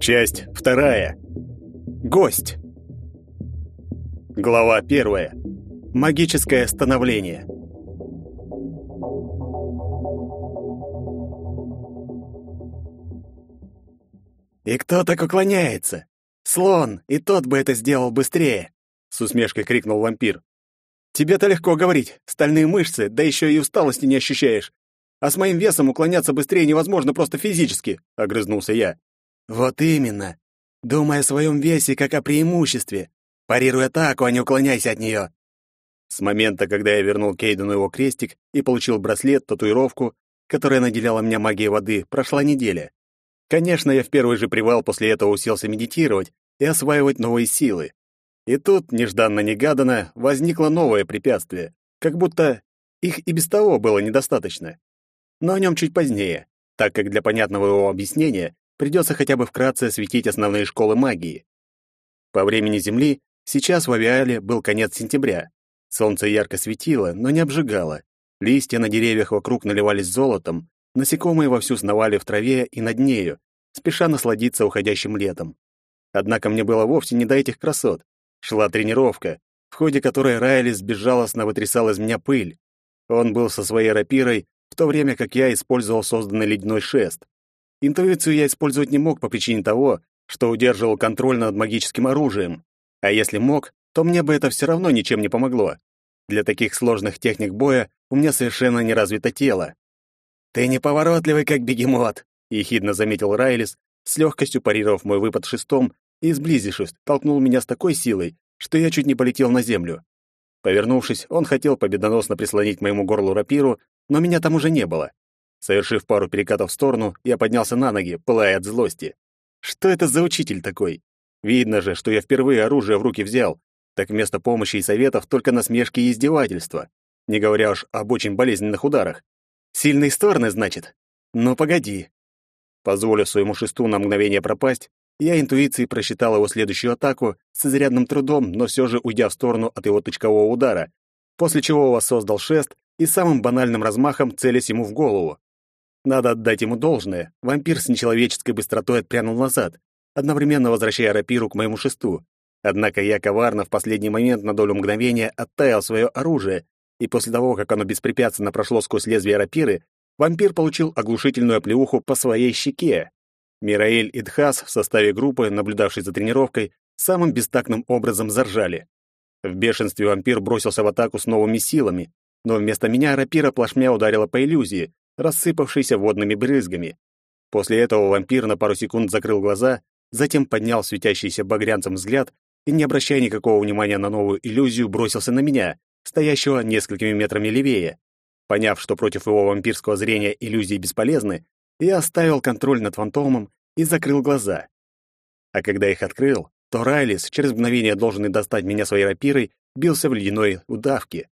Часть вторая. Гость. Глава первая. Магическое становление. «И кто так уклоняется? Слон, и тот бы это сделал быстрее!» — с усмешкой крикнул вампир. «Тебе-то легко говорить, стальные мышцы, да еще и усталости не ощущаешь. А с моим весом уклоняться быстрее невозможно просто физически», — огрызнулся я. «Вот именно. Думай о своем весе как о преимуществе. Парируй атаку, а не уклоняйся от нее». С момента, когда я вернул Кейдену его крестик и получил браслет, татуировку, которая наделяла меня магией воды, прошла неделя. Конечно, я в первый же привал после этого уселся медитировать и осваивать новые силы. И тут, нежданно-негаданно, возникло новое препятствие, как будто их и без того было недостаточно. Но о нем чуть позднее, так как для понятного его объяснения придется хотя бы вкратце осветить основные школы магии. По времени Земли сейчас в Авиале был конец сентября. Солнце ярко светило, но не обжигало. Листья на деревьях вокруг наливались золотом, Насекомые вовсю сновали в траве и над нею, спеша насладиться уходящим летом. Однако мне было вовсе не до этих красот. Шла тренировка, в ходе которой Райлис безжалостно вытрясал из меня пыль. Он был со своей рапирой, в то время как я использовал созданный ледяной шест. Интуицию я использовать не мог по причине того, что удерживал контроль над магическим оружием. А если мог, то мне бы это все равно ничем не помогло. Для таких сложных техник боя у меня совершенно не развито тело. «Ты неповоротливый, как бегемот», — ехидно заметил Райлис, с легкостью парировав мой выпад шестом и, сблизившись, толкнул меня с такой силой, что я чуть не полетел на землю. Повернувшись, он хотел победоносно прислонить к моему горлу рапиру, но меня там уже не было. Совершив пару перекатов в сторону, я поднялся на ноги, пылая от злости. Что это за учитель такой? Видно же, что я впервые оружие в руки взял, так вместо помощи и советов только насмешки и издевательства, не говоря уж об очень болезненных ударах. Сильные стороны, значит? Ну, погоди. Позволив своему шесту на мгновение пропасть, я интуицией просчитал его следующую атаку с изрядным трудом, но все же уйдя в сторону от его тычкового удара, после чего воссоздал шест и самым банальным размахом целясь ему в голову. Надо отдать ему должное, вампир с нечеловеческой быстротой отпрянул назад, одновременно возвращая рапиру к моему шесту. Однако я коварно в последний момент на долю мгновения оттаял свое оружие и после того, как оно беспрепятственно прошло сквозь лезвие рапиры, вампир получил оглушительную оплеуху по своей щеке. Мираэль и Дхас в составе группы, наблюдавшей за тренировкой, самым бестактным образом заржали. В бешенстве вампир бросился в атаку с новыми силами, но вместо меня рапира плашмя ударила по иллюзии, рассыпавшейся водными брызгами. После этого вампир на пару секунд закрыл глаза, затем поднял светящийся багрянцем взгляд и, не обращая никакого внимания на новую иллюзию, бросился на меня, стоящего несколькими метрами левее. Поняв, что против его вампирского зрения иллюзии бесполезны, я оставил контроль над фантомом и закрыл глаза. А когда их открыл, то Райлис, через мгновение должен достать меня своей рапирой, бился в ледяной удавке.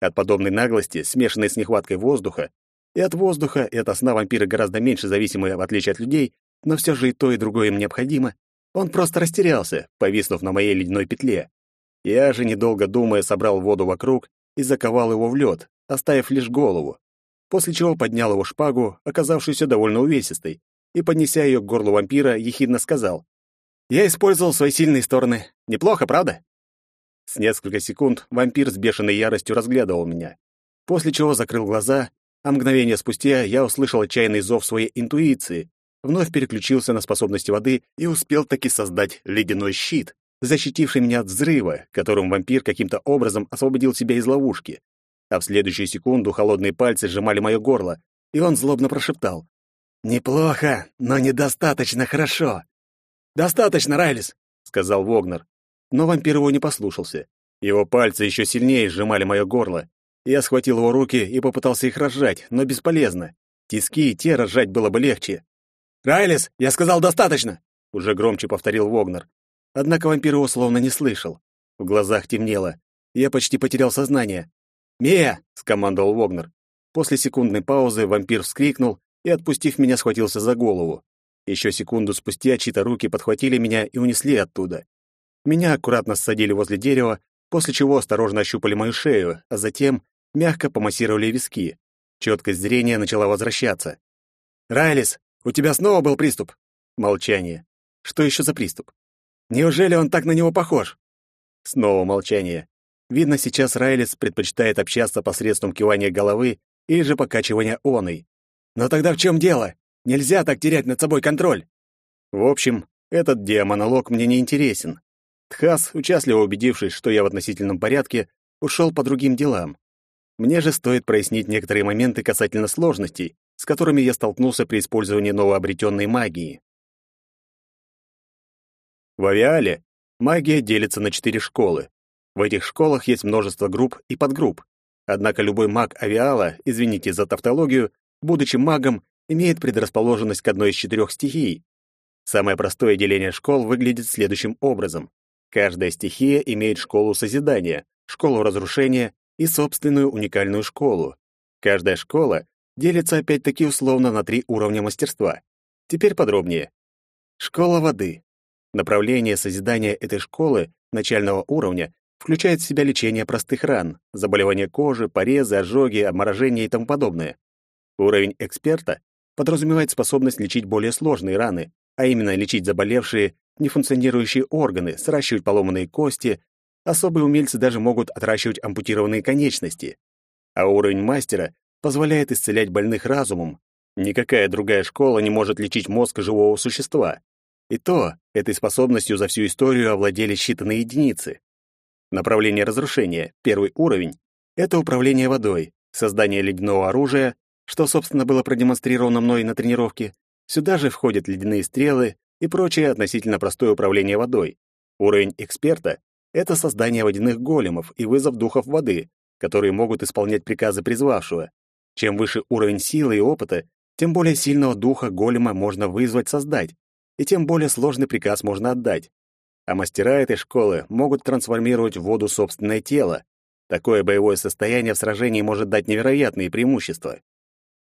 От подобной наглости, смешанной с нехваткой воздуха, и от воздуха, и от сна вампиры гораздо меньше зависимые, в отличие от людей, но все же и то, и другое им необходимо, он просто растерялся, повиснув на моей ледяной петле. Я же, недолго думая, собрал воду вокруг и заковал его в лед, оставив лишь голову, после чего поднял его шпагу, оказавшуюся довольно увесистой, и, поднеся ее к горлу вампира, ехидно сказал, «Я использовал свои сильные стороны. Неплохо, правда?» С несколько секунд вампир с бешеной яростью разглядывал меня, после чего закрыл глаза, а мгновение спустя я услышал отчаянный зов своей интуиции, вновь переключился на способности воды и успел таки создать ледяной щит защитивший меня от взрыва, которым вампир каким-то образом освободил себя из ловушки. А в следующую секунду холодные пальцы сжимали мое горло, и он злобно прошептал. «Неплохо, но недостаточно хорошо». «Достаточно, Райлис», — сказал Вогнер. Но вампир его не послушался. Его пальцы еще сильнее сжимали мое горло. Я схватил его руки и попытался их разжать, но бесполезно. Тиски и те разжать было бы легче. «Райлис, я сказал достаточно!» — уже громче повторил Вогнер. Однако вампир его словно не слышал. В глазах темнело. Я почти потерял сознание. «Мия!» — скомандовал Вогнер. После секундной паузы вампир вскрикнул и, отпустив меня, схватился за голову. Еще секунду спустя чьи-то руки подхватили меня и унесли оттуда. Меня аккуратно ссадили возле дерева, после чего осторожно ощупали мою шею, а затем, мягко помассировали виски. Четкость зрения начала возвращаться. «Райлис, у тебя снова был приступ?» Молчание. «Что еще за приступ? Неужели он так на него похож?» Снова молчание. Видно, сейчас Райлис предпочитает общаться посредством кивания головы или же покачивания оной. «Но тогда в чем дело? Нельзя так терять над собой контроль!» В общем, этот диамонолог мне не интересен. Тхас, участливо убедившись, что я в относительном порядке, ушел по другим делам. Мне же стоит прояснить некоторые моменты касательно сложностей, с которыми я столкнулся при использовании новообретенной магии. В авиале магия делится на четыре школы. В этих школах есть множество групп и подгрупп. Однако любой маг авиала, извините за тавтологию, будучи магом, имеет предрасположенность к одной из четырех стихий. Самое простое деление школ выглядит следующим образом. Каждая стихия имеет школу созидания, школу разрушения и собственную уникальную школу. Каждая школа делится опять-таки условно на три уровня мастерства. Теперь подробнее. Школа воды. Направление созидания этой школы начального уровня включает в себя лечение простых ран, заболевания кожи, порезы, ожоги, обморожения и тому подобное. Уровень эксперта подразумевает способность лечить более сложные раны, а именно лечить заболевшие, нефункционирующие органы, сращивать поломанные кости, Особые умельцы даже могут отращивать ампутированные конечности. А уровень мастера позволяет исцелять больных разумом. Никакая другая школа не может лечить мозг живого существа. И то, этой способностью за всю историю овладели считанные единицы. Направление разрушения, первый уровень, это управление водой, создание ледяного оружия, что, собственно, было продемонстрировано мной на тренировке. Сюда же входят ледяные стрелы и прочее относительно простое управление водой. Уровень эксперта это создание водяных големов и вызов духов воды, которые могут исполнять приказы призвавшего. Чем выше уровень силы и опыта, тем более сильного духа голема можно вызвать создать, и тем более сложный приказ можно отдать. А мастера этой школы могут трансформировать в воду собственное тело. Такое боевое состояние в сражении может дать невероятные преимущества.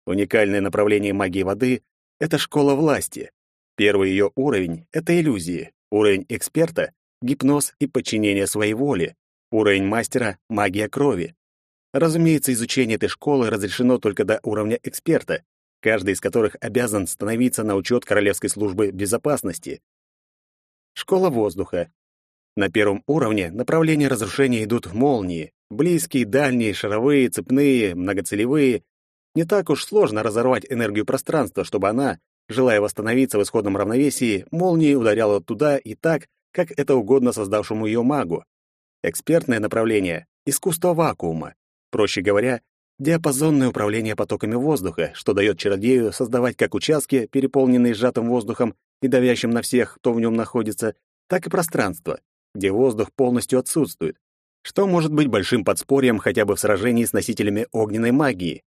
Уникальное направление магии воды — это школа власти. Первый ее уровень — это иллюзии. Уровень эксперта гипноз и подчинение своей воле, уровень мастера — магия крови. Разумеется, изучение этой школы разрешено только до уровня эксперта, каждый из которых обязан становиться на учет Королевской службы безопасности. Школа воздуха. На первом уровне направления разрушения идут в молнии, близкие, дальние, шаровые, цепные, многоцелевые. Не так уж сложно разорвать энергию пространства, чтобы она, желая восстановиться в исходном равновесии, молнией ударяла туда и так, как это угодно создавшему ее магу. Экспертное направление — искусство вакуума. Проще говоря, диапазонное управление потоками воздуха, что дает чародею создавать как участки, переполненные сжатым воздухом и давящим на всех, кто в нем находится, так и пространство, где воздух полностью отсутствует, что может быть большим подспорьем хотя бы в сражении с носителями огненной магии.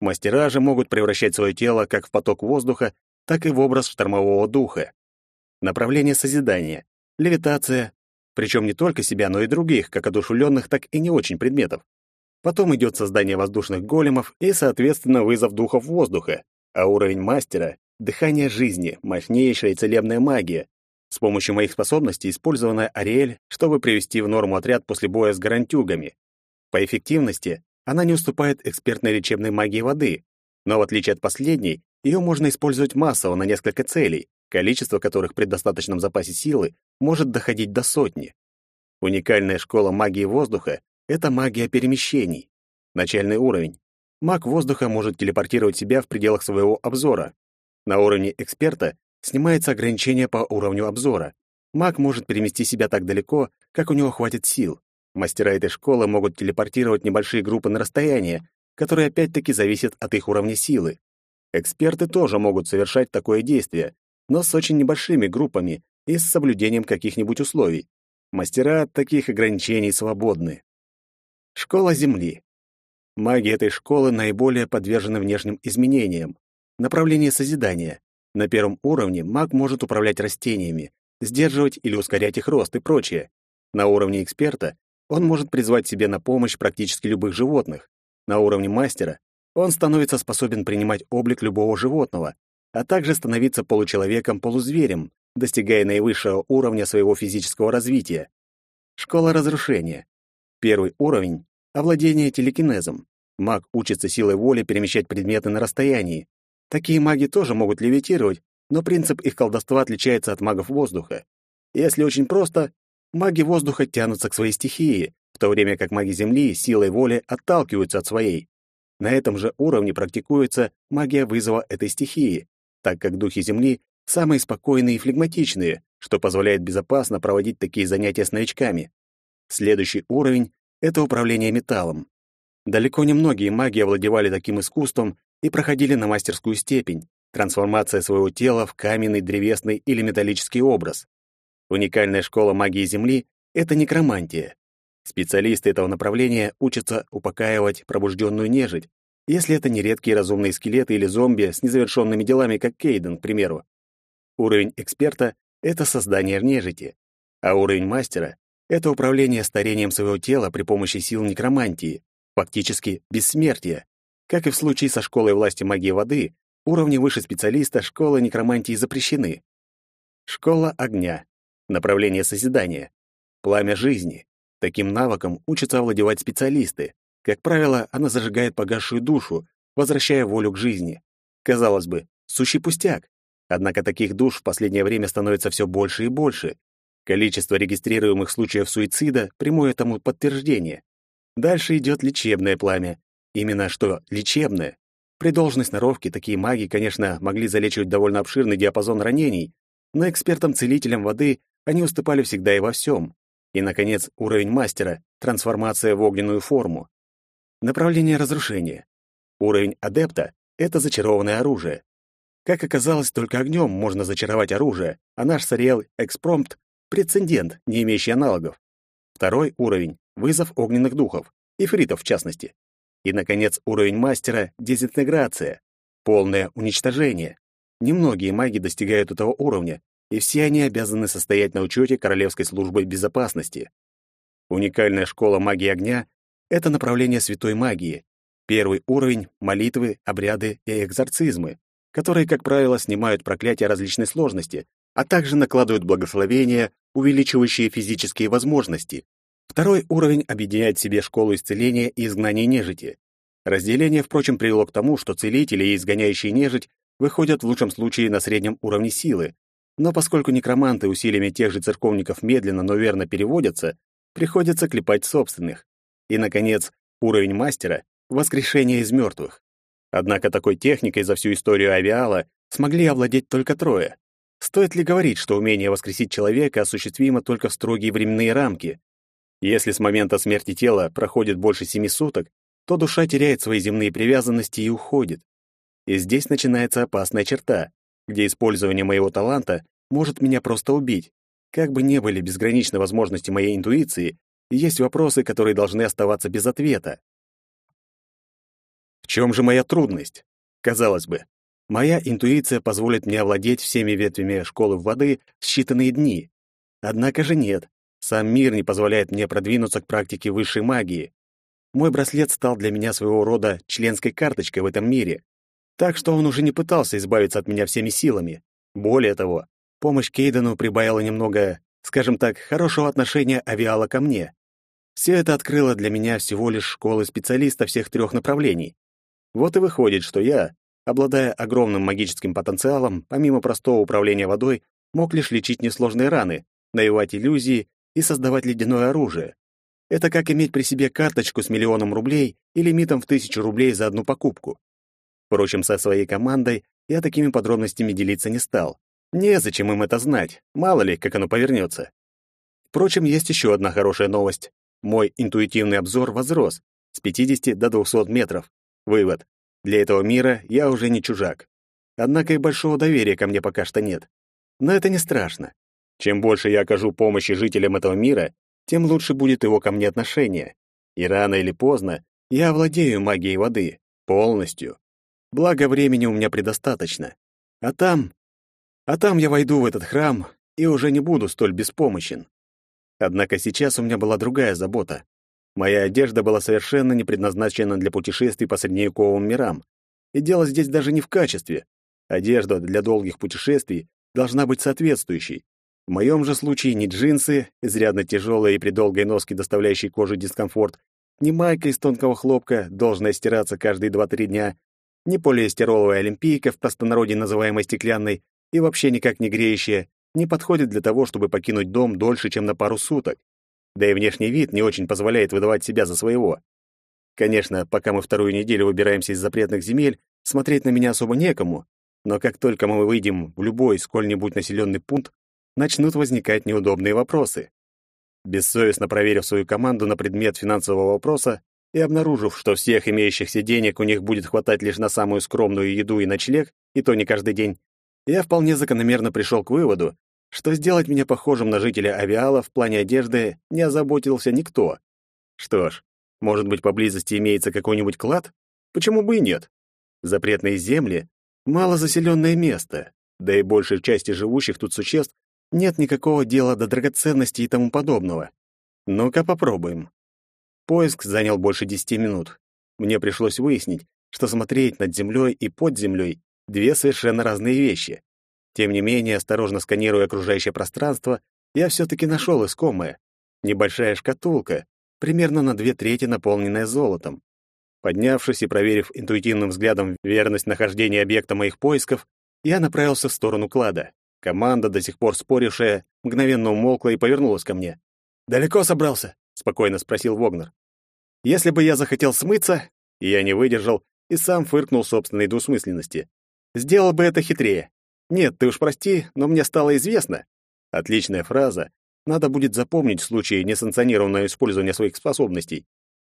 Мастера же могут превращать свое тело как в поток воздуха, так и в образ штормового духа. Направление созидания левитация, причем не только себя, но и других, как одушевленных, так и не очень предметов. Потом идет создание воздушных големов и, соответственно, вызов духов воздуха, а уровень мастера — дыхание жизни, мощнейшая целебная магия, с помощью моих способностей использованная Ариэль, чтобы привести в норму отряд после боя с гарантюгами. По эффективности она не уступает экспертной лечебной магии воды, но в отличие от последней, ее можно использовать массово на несколько целей, количество которых при достаточном запасе силы может доходить до сотни. Уникальная школа магии воздуха — это магия перемещений. Начальный уровень. Маг воздуха может телепортировать себя в пределах своего обзора. На уровне эксперта снимается ограничение по уровню обзора. Маг может перемести себя так далеко, как у него хватит сил. Мастера этой школы могут телепортировать небольшие группы на расстояние, которое опять-таки зависит от их уровня силы. Эксперты тоже могут совершать такое действие, но с очень небольшими группами и с соблюдением каких-нибудь условий. Мастера от таких ограничений свободны. Школа Земли. Маги этой школы наиболее подвержены внешним изменениям. Направление созидания. На первом уровне маг может управлять растениями, сдерживать или ускорять их рост и прочее. На уровне эксперта он может призвать себе на помощь практически любых животных. На уровне мастера он становится способен принимать облик любого животного, а также становиться получеловеком-полузверем, достигая наивысшего уровня своего физического развития. Школа разрушения. Первый уровень — овладение телекинезом. Маг учится силой воли перемещать предметы на расстоянии. Такие маги тоже могут левитировать, но принцип их колдовства отличается от магов воздуха. Если очень просто, маги воздуха тянутся к своей стихии, в то время как маги Земли силой воли отталкиваются от своей. На этом же уровне практикуется магия вызова этой стихии, так как духи Земли самые спокойные и флегматичные, что позволяет безопасно проводить такие занятия с новичками. Следующий уровень — это управление металлом. Далеко не многие маги овладевали таким искусством и проходили на мастерскую степень, трансформация своего тела в каменный, древесный или металлический образ. Уникальная школа магии Земли — это некромантия. Специалисты этого направления учатся упокаивать пробужденную нежить, если это не редкие разумные скелеты или зомби с незавершенными делами, как Кейден, к примеру. Уровень эксперта — это создание нежити, а уровень мастера — это управление старением своего тела при помощи сил некромантии, фактически бессмертия. Как и в случае со школой власти магии воды, уровни выше специалиста школы некромантии запрещены. Школа огня, направление созидания, пламя жизни, Таким навыком учатся овладевать специалисты. Как правило, она зажигает погасшую душу, возвращая волю к жизни. Казалось бы, сущий пустяк. Однако таких душ в последнее время становится все больше и больше. Количество регистрируемых случаев суицида — прямое тому подтверждение. Дальше идет лечебное пламя. Именно что лечебное. При должной сноровке такие маги, конечно, могли залечивать довольно обширный диапазон ранений, но экспертам-целителям воды они уступали всегда и во всем. И, наконец, уровень мастера — трансформация в огненную форму. Направление разрушения. Уровень адепта — это зачарованное оружие. Как оказалось, только огнем можно зачаровать оружие, а наш Сариэл Экспромт — прецедент, не имеющий аналогов. Второй уровень — вызов огненных духов, ифритов в частности. И, наконец, уровень мастера — дезинтеграция, полное уничтожение. Немногие маги достигают этого уровня, и все они обязаны состоять на учете Королевской службы безопасности. Уникальная школа магии огня — это направление святой магии. Первый уровень — молитвы, обряды и экзорцизмы, которые, как правило, снимают проклятия различной сложности, а также накладывают благословения, увеличивающие физические возможности. Второй уровень объединяет в себе школу исцеления и изгнания нежити. Разделение, впрочем, привело к тому, что целители и изгоняющие нежить выходят в лучшем случае на среднем уровне силы, но поскольку некроманты усилиями тех же церковников медленно, но верно переводятся, приходится клепать собственных. И, наконец, уровень мастера — воскрешение из мертвых. Однако такой техникой за всю историю авиала смогли овладеть только трое. Стоит ли говорить, что умение воскресить человека осуществимо только в строгие временные рамки? Если с момента смерти тела проходит больше семи суток, то душа теряет свои земные привязанности и уходит. И здесь начинается опасная черта где использование моего таланта может меня просто убить. Как бы ни были безграничны возможности моей интуиции, есть вопросы, которые должны оставаться без ответа. В чем же моя трудность? Казалось бы, моя интуиция позволит мне овладеть всеми ветвями школы воды в считанные дни. Однако же нет. Сам мир не позволяет мне продвинуться к практике высшей магии. Мой браслет стал для меня своего рода членской карточкой в этом мире, так что он уже не пытался избавиться от меня всеми силами. Более того, помощь Кейдену прибавила немного, скажем так, хорошего отношения авиала ко мне. Все это открыло для меня всего лишь школы специалиста всех трех направлений. Вот и выходит, что я, обладая огромным магическим потенциалом, помимо простого управления водой, мог лишь лечить несложные раны, навевать иллюзии и создавать ледяное оружие. Это как иметь при себе карточку с миллионом рублей и лимитом в тысячу рублей за одну покупку. Впрочем, со своей командой я такими подробностями делиться не стал. Незачем им это знать, мало ли, как оно повернется. Впрочем, есть еще одна хорошая новость. Мой интуитивный обзор возрос с 50 до 200 метров. Вывод. Для этого мира я уже не чужак. Однако и большого доверия ко мне пока что нет. Но это не страшно. Чем больше я окажу помощи жителям этого мира, тем лучше будет его ко мне отношение. И рано или поздно я овладею магией воды полностью. Благо, времени у меня предостаточно. А там... А там я войду в этот храм и уже не буду столь беспомощен. Однако сейчас у меня была другая забота. Моя одежда была совершенно не предназначена для путешествий по средневековым мирам. И дело здесь даже не в качестве. Одежда для долгих путешествий должна быть соответствующей. В моем же случае не джинсы, изрядно тяжелые и при долгой носке доставляющие коже дискомфорт, ни майка из тонкого хлопка, должная стираться каждые два-три дня, ни полиэстероловая олимпийка, в простонародье называемая стеклянной, и вообще никак не греющая, не подходит для того, чтобы покинуть дом дольше, чем на пару суток. Да и внешний вид не очень позволяет выдавать себя за своего. Конечно, пока мы вторую неделю выбираемся из запретных земель, смотреть на меня особо некому, но как только мы выйдем в любой сколь-нибудь населенный пункт, начнут возникать неудобные вопросы. Бессовестно проверив свою команду на предмет финансового вопроса и обнаружив, что всех имеющихся денег у них будет хватать лишь на самую скромную еду и ночлег, и то не каждый день, я вполне закономерно пришел к выводу, что сделать меня похожим на жителя Авиала в плане одежды не озаботился никто. Что ж, может быть, поблизости имеется какой-нибудь клад? Почему бы и нет? Запретные земли — малозаселенное место, да и большей части живущих тут существ нет никакого дела до драгоценностей и тому подобного. Ну-ка попробуем. Поиск занял больше десяти минут. Мне пришлось выяснить, что смотреть над землей и под землей — две совершенно разные вещи. Тем не менее, осторожно сканируя окружающее пространство, я все-таки нашел искомое. Небольшая шкатулка, примерно на две трети наполненная золотом. Поднявшись и проверив интуитивным взглядом верность нахождения объекта моих поисков, я направился в сторону клада. Команда, до сих пор спорившая, мгновенно умолкла и повернулась ко мне. «Далеко собрался?» — спокойно спросил Вогнер. «Если бы я захотел смыться...» Я не выдержал и сам фыркнул собственной двусмысленности. «Сделал бы это хитрее. Нет, ты уж прости, но мне стало известно». Отличная фраза. Надо будет запомнить в случае несанкционированного использования своих способностей.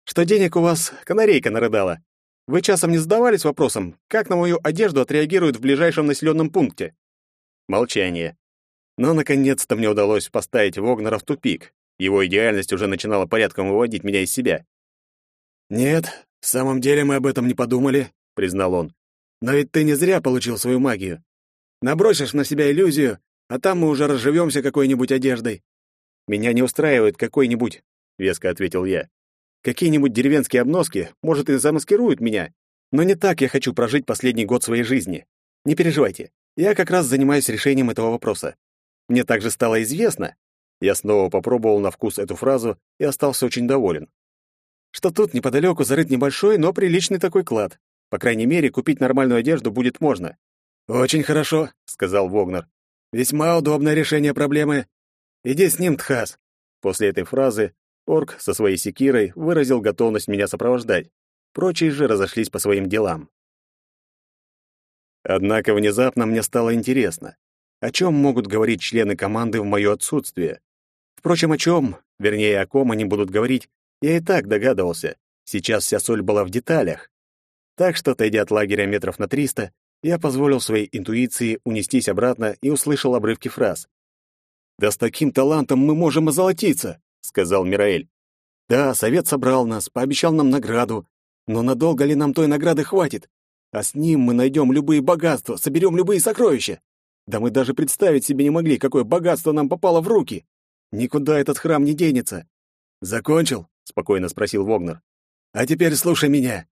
Что денег у вас канарейка нарыдала. Вы часом не задавались вопросом, как на мою одежду отреагируют в ближайшем населенном пункте? Молчание. Но, наконец-то, мне удалось поставить Вогнера в тупик. Его идеальность уже начинала порядком выводить меня из себя. «Нет, в самом деле мы об этом не подумали», — признал он. «Но ведь ты не зря получил свою магию. Набросишь на себя иллюзию, а там мы уже разживемся какой-нибудь одеждой». «Меня не устраивает какой-нибудь», — веско ответил я. «Какие-нибудь деревенские обноски, может, и замаскируют меня, но не так я хочу прожить последний год своей жизни. Не переживайте, я как раз занимаюсь решением этого вопроса. Мне также стало известно, я снова попробовал на вкус эту фразу и остался очень доволен, что тут неподалеку зарыт небольшой, но приличный такой клад. По крайней мере, купить нормальную одежду будет можно. «Очень хорошо», — сказал Вогнер. «Весьма удобное решение проблемы. Иди с ним, Тхас». После этой фразы орк со своей секирой выразил готовность меня сопровождать. Прочие же разошлись по своим делам. Однако внезапно мне стало интересно, о чем могут говорить члены команды в мое отсутствие. Впрочем, о чем, вернее, о ком они будут говорить, я и так догадывался. Сейчас вся соль была в деталях. Так что, отойдя от лагеря метров на триста, я позволил своей интуиции унестись обратно и услышал обрывки фраз. «Да с таким талантом мы можем озолотиться», — сказал Мираэль. «Да, совет собрал нас, пообещал нам награду. Но надолго ли нам той награды хватит? А с ним мы найдем любые богатства, соберем любые сокровища. Да мы даже представить себе не могли, какое богатство нам попало в руки. Никуда этот храм не денется. Закончил? спокойно спросил Вогнер. А теперь слушай меня.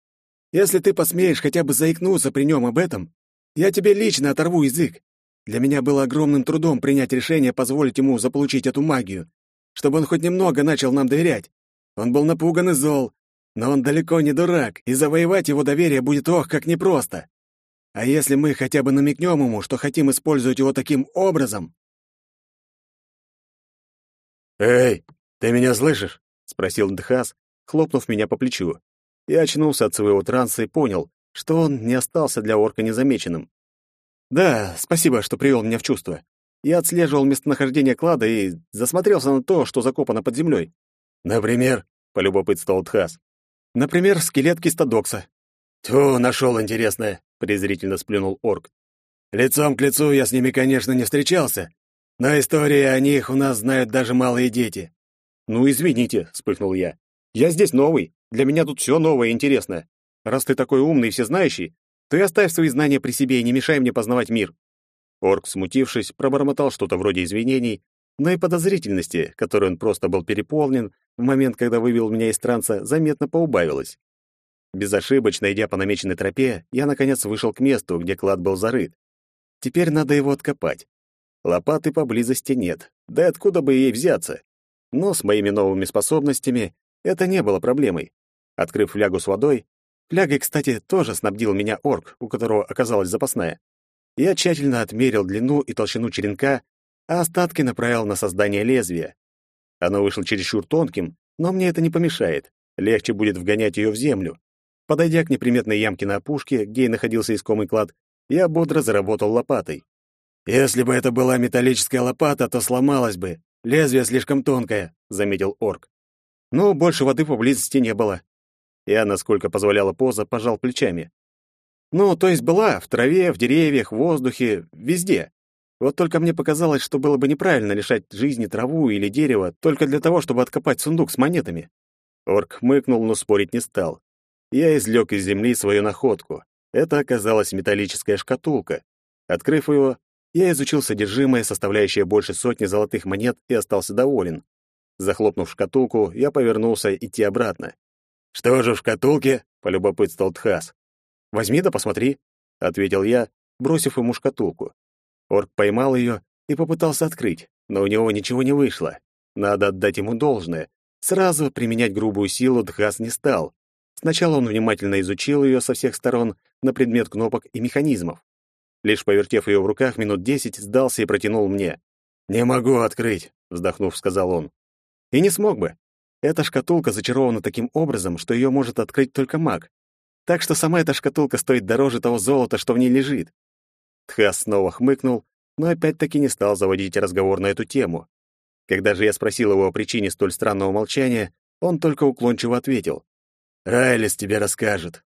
Если ты посмеешь хотя бы заикнуться при нем об этом, я тебе лично оторву язык. Для меня было огромным трудом принять решение позволить ему заполучить эту магию, чтобы он хоть немного начал нам доверять. Он был напуган и зол, но он далеко не дурак, и завоевать его доверие будет ох, как непросто. А если мы хотя бы намекнем ему, что хотим использовать его таким образом... «Эй, ты меня слышишь?» — спросил Дхас, хлопнув меня по плечу. Я очнулся от своего транса и понял, что он не остался для орка незамеченным. «Да, спасибо, что привел меня в чувство. Я отслеживал местонахождение клада и засмотрелся на то, что закопано под землей». «Например?» — полюбопытствовал Дхас. Например, скелет кистодокса. «Тьфу, нашел интересное», — презрительно сплюнул орк. «Лицом к лицу я с ними, конечно, не встречался, но истории о них у нас знают даже малые дети». «Ну, извините», — вспыхнул я. «Я здесь новый. Для меня тут все новое и интересное. Раз ты такой умный и всезнающий, и оставь свои знания при себе и не мешай мне познавать мир». Орк, смутившись, пробормотал что-то вроде извинений, но и подозрительности, которой он просто был переполнен, в момент, когда вывел меня из транса, заметно поубавилось. Безошибочно идя по намеченной тропе, я, наконец, вышел к месту, где клад был зарыт. Теперь надо его откопать. Лопаты поблизости нет, да и откуда бы ей взяться? Но с моими новыми способностями это не было проблемой. Открыв флягу с водой, флягой, кстати, тоже снабдил меня орк, у которого оказалась запасная. Я тщательно отмерил длину и толщину черенка, а остатки направил на создание лезвия. Оно вышло чересчур тонким, но мне это не помешает. Легче будет вгонять ее в землю. Подойдя к неприметной ямке на опушке, где и находился искомый клад, я бодро заработал лопатой. «Если бы это была металлическая лопата, то сломалась бы. Лезвие слишком тонкое», — заметил орк. Но больше воды поблизости не было. Я, насколько позволяла поза, пожал плечами. Ну, то есть была в траве, в деревьях, в воздухе, везде. Вот только мне показалось, что было бы неправильно лишать жизни траву или дерево только для того, чтобы откопать сундук с монетами. Орк хмыкнул, но спорить не стал. Я извлек из земли свою находку. Это оказалась металлическая шкатулка. Открыв его, я изучил содержимое, составляющее больше сотни золотых монет, и остался доволен. Захлопнув шкатулку, я повернулся идти обратно. «Что же в шкатулке?» — полюбопытствовал Тхас. «Возьми да посмотри», — ответил я, бросив ему шкатулку. Орк поймал ее и попытался открыть, но у него ничего не вышло. Надо отдать ему должное. Сразу применять грубую силу Тхас не стал. Сначала он внимательно изучил ее со всех сторон на предмет кнопок и механизмов. Лишь повертев ее в руках минут десять, сдался и протянул мне. «Не могу открыть», — вздохнув, сказал он. «И не смог бы. Эта шкатулка зачарована таким образом, что ее может открыть только маг. Так что сама эта шкатулка стоит дороже того золота, что в ней лежит». Тхас снова хмыкнул, но опять-таки не стал заводить разговор на эту тему. Когда же я спросил его о причине столь странного молчания, он только уклончиво ответил. «Райлис тебе расскажет.